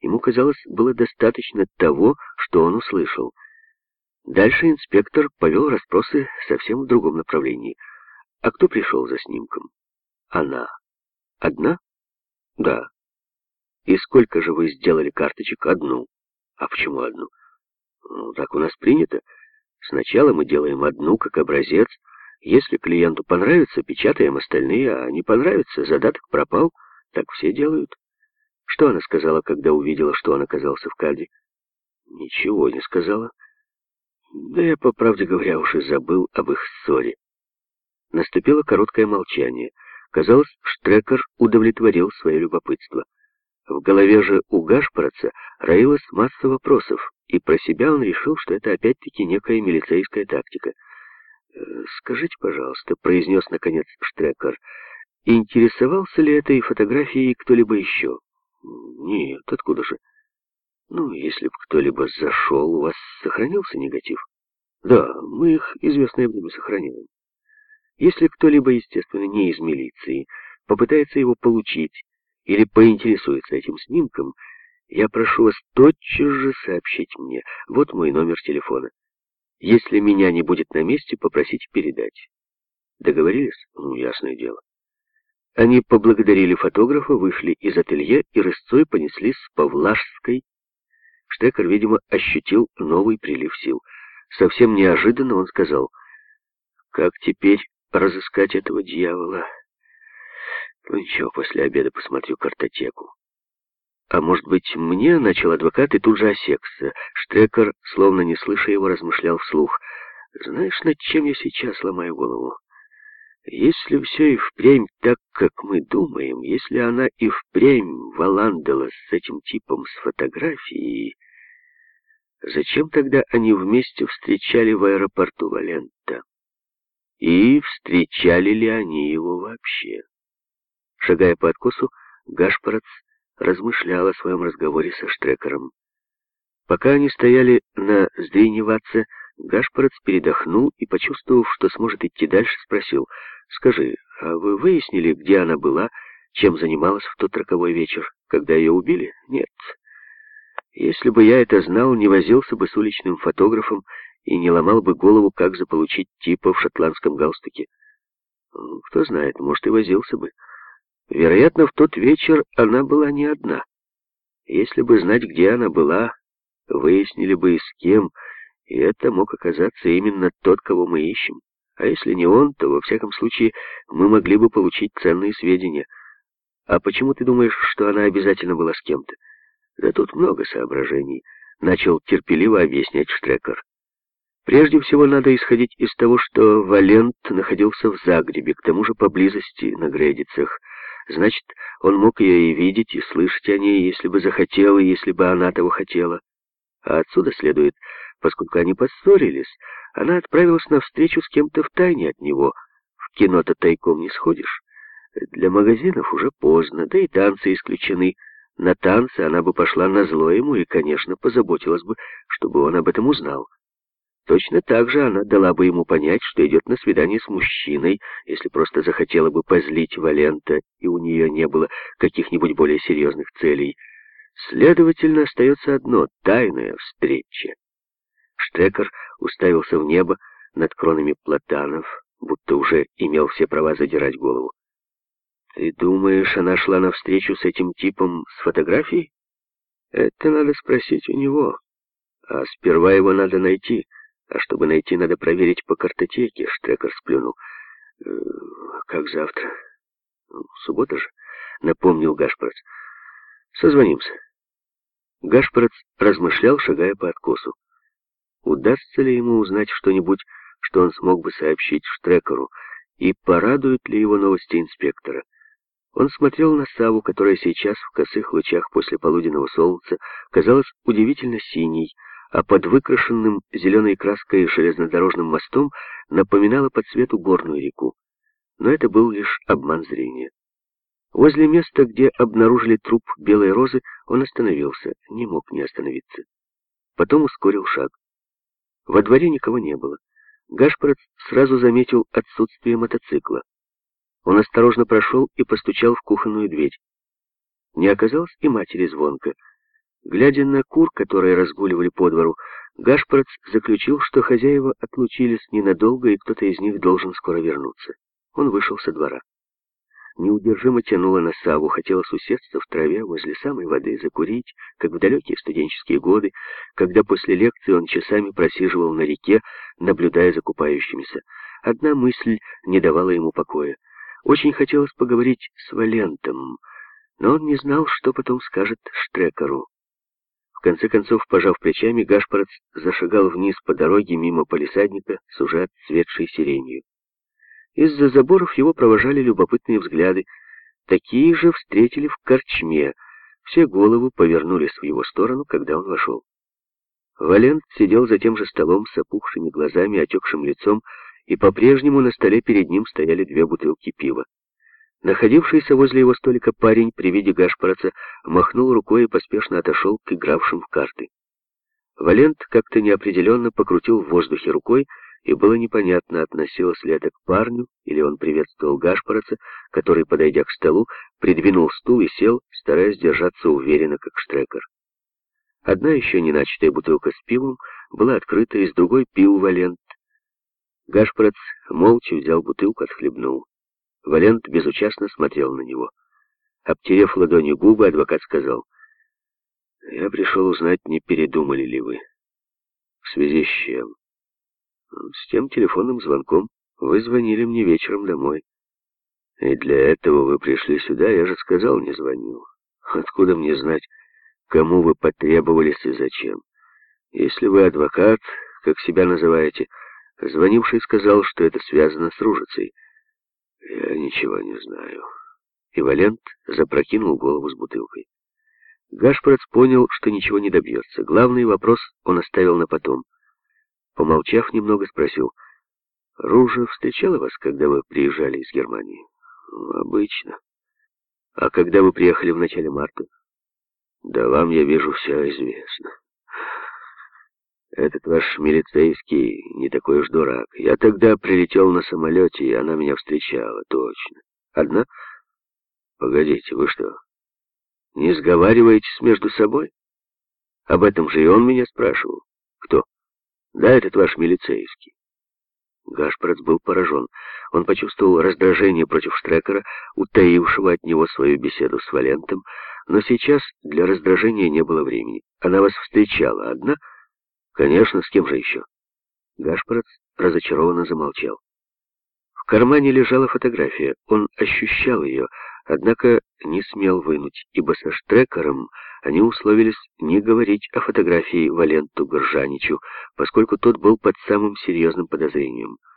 Ему, казалось, было достаточно того, что он услышал. Дальше инспектор повел расспросы совсем в другом направлении. «А кто пришел за снимком?» «Она». «Одна?» «Да». «И сколько же вы сделали карточек?» «Одну». «А почему одну?» «Ну, так у нас принято. Сначала мы делаем одну, как образец. Если клиенту понравится, печатаем остальные, а не понравится, задаток пропал. Так все делают». Что она сказала, когда увидела, что он оказался в каде? Ничего не сказала. Да я, по правде говоря, уж и забыл об их ссоре. Наступило короткое молчание. Казалось, Штрекер удовлетворил свое любопытство. В голове же у Гашпорца роилась масса вопросов, и про себя он решил, что это опять-таки некая милицейская тактика. «Э, «Скажите, пожалуйста», — произнес наконец Штрекер, — «интересовался ли этой фотографией кто-либо еще?» Нет, откуда же? Ну, если бы кто-либо зашел, у вас сохранился негатив? Да, мы их известное время сохраняем. Если кто-либо, естественно, не из милиции, попытается его получить или поинтересуется этим снимком, я прошу вас тотчас же сообщить мне. Вот мой номер телефона. Если меня не будет на месте, попросите передать. Договорились? Ну, ясное дело. Они поблагодарили фотографа, вышли из ателье и рысцой понеслись по Влажской. Штекер, видимо, ощутил новый прилив сил. Совсем неожиданно он сказал, «Как теперь разыскать этого дьявола?» «Ну ничего, после обеда посмотрю картотеку». «А может быть, мне?» — начал адвокат и тут же осекся. Штрекер, словно не слыша его, размышлял вслух. «Знаешь, над чем я сейчас ломаю голову?» Если все и впрямь так, как мы думаем, если она и впрямь валандала с этим типом с фотографией, зачем тогда они вместе встречали в аэропорту Валента? И встречали ли они его вообще? Шагая по откосу, Гашпорец размышлял о своем разговоре со Штрекером. Пока они стояли на Сдриневаце, Гашпорец передохнул и, почувствовав, что сможет идти дальше, спросил, «Скажи, а вы выяснили, где она была, чем занималась в тот роковой вечер, когда ее убили?» «Нет. Если бы я это знал, не возился бы с уличным фотографом и не ломал бы голову, как заполучить типа в шотландском галстуке. Ну, кто знает, может, и возился бы. Вероятно, в тот вечер она была не одна. Если бы знать, где она была, выяснили бы и с кем, и это мог оказаться именно тот, кого мы ищем. А если не он, то, во всяком случае, мы могли бы получить ценные сведения. А почему ты думаешь, что она обязательно была с кем-то? Да тут много соображений, — начал терпеливо объяснять Штрекер. Прежде всего, надо исходить из того, что Валент находился в Загребе, к тому же поблизости, на Грейдицах. Значит, он мог ее и видеть, и слышать о ней, если бы захотел, и если бы она того хотела. А отсюда следует, Поскольку они поссорились, она отправилась на встречу с кем-то втайне от него. В кино-то тайком не сходишь. Для магазинов уже поздно, да и танцы исключены. На танцы она бы пошла на зло ему и, конечно, позаботилась бы, чтобы он об этом узнал. Точно так же она дала бы ему понять, что идет на свидание с мужчиной, если просто захотела бы позлить Валента, и у нее не было каких-нибудь более серьезных целей. Следовательно, остается одно — тайная встреча. Штекер уставился в небо над кронами платанов, будто уже имел все права задирать голову. «Ты думаешь, она шла навстречу с этим типом с фотографией?» «Это надо спросить у него. А сперва его надо найти. А чтобы найти, надо проверить по картотеке», — Штрекер сплюнул. «Э, «Как завтра?» ну, «Суббота же», — напомнил Гашпорец. «Созвонимся». Гашпорец размышлял, шагая по откосу. Удастся ли ему узнать что-нибудь, что он смог бы сообщить Штрекеру, и порадуют ли его новости инспектора? Он смотрел на Саву, которая сейчас в косых лучах после полуденного солнца казалась удивительно синей, а под выкрашенным зеленой краской железнодорожным мостом напоминала по цвету горную реку. Но это был лишь обман зрения. Возле места, где обнаружили труп белой розы, он остановился, не мог не остановиться. Потом ускорил шаг. Во дворе никого не было. Гашпорец сразу заметил отсутствие мотоцикла. Он осторожно прошел и постучал в кухонную дверь. Не оказалось и матери звонка. Глядя на кур, которые разгуливали по двору, Гашпорец заключил, что хозяева отлучились ненадолго, и кто-то из них должен скоро вернуться. Он вышел со двора. Неудержимо тянуло на Саву, хотелось усесться в траве возле самой воды, закурить, как в далекие студенческие годы, когда после лекции он часами просиживал на реке, наблюдая за купающимися. Одна мысль не давала ему покоя. Очень хотелось поговорить с Валентом, но он не знал, что потом скажет Штрекеру. В конце концов, пожав плечами, Гашпорец зашагал вниз по дороге мимо полисадника с уже отцветшей сиренью. Из-за заборов его провожали любопытные взгляды. Такие же встретили в корчме. Все головы повернулись в его сторону, когда он вошел. Валент сидел за тем же столом с опухшими глазами, отекшим лицом, и по-прежнему на столе перед ним стояли две бутылки пива. Находившийся возле его столика парень при виде Гашпороца махнул рукой и поспешно отошел к игравшим в карты. Валент как-то неопределенно покрутил в воздухе рукой, и было непонятно, относилось ли это к парню, или он приветствовал Гашпороца, который, подойдя к столу, придвинул стул и сел, стараясь держаться уверенно, как штрекер. Одна еще не начатая бутылка с пивом была открыта, из другой пил Валент. Гашпорец молча взял бутылку, отхлебнул. Валент безучастно смотрел на него. Обтерев ладонью губы, адвокат сказал, «Я пришел узнать, не передумали ли вы. В связи с чем?» «С тем телефонным звонком. Вы звонили мне вечером домой. И для этого вы пришли сюда, я же сказал, не звонил. Откуда мне знать, кому вы потребовались и зачем? Если вы адвокат, как себя называете, звонивший сказал, что это связано с Ружицей». Я ничего не знаю. И Валент запрокинул голову с бутылкой. Гашпорец понял, что ничего не добьется. Главный вопрос он оставил на потом. Помолчав немного, спросил, «Ружа встречала вас, когда вы приезжали из Германии?» «Обычно. А когда вы приехали в начале марта?» «Да вам, я вижу, все известно. Этот ваш милицейский не такой уж дурак. Я тогда прилетел на самолете, и она меня встречала, точно. Одна? Погодите, вы что, не сговариваетесь между собой? Об этом же и он меня спрашивал. Кто? Да, этот ваш милицейский. Гашпорец был поражен. Он почувствовал раздражение против Штрекера, утаившего от него свою беседу с Валентом, но сейчас для раздражения не было времени. Она вас встречала одна — Конечно, с кем же еще? Гашпорец разочарованно замолчал. В кармане лежала фотография. Он ощущал ее, однако не смел вынуть, ибо со Штрекером они условились не говорить о фотографии Валенту Горжаничу, поскольку тот был под самым серьезным подозрением —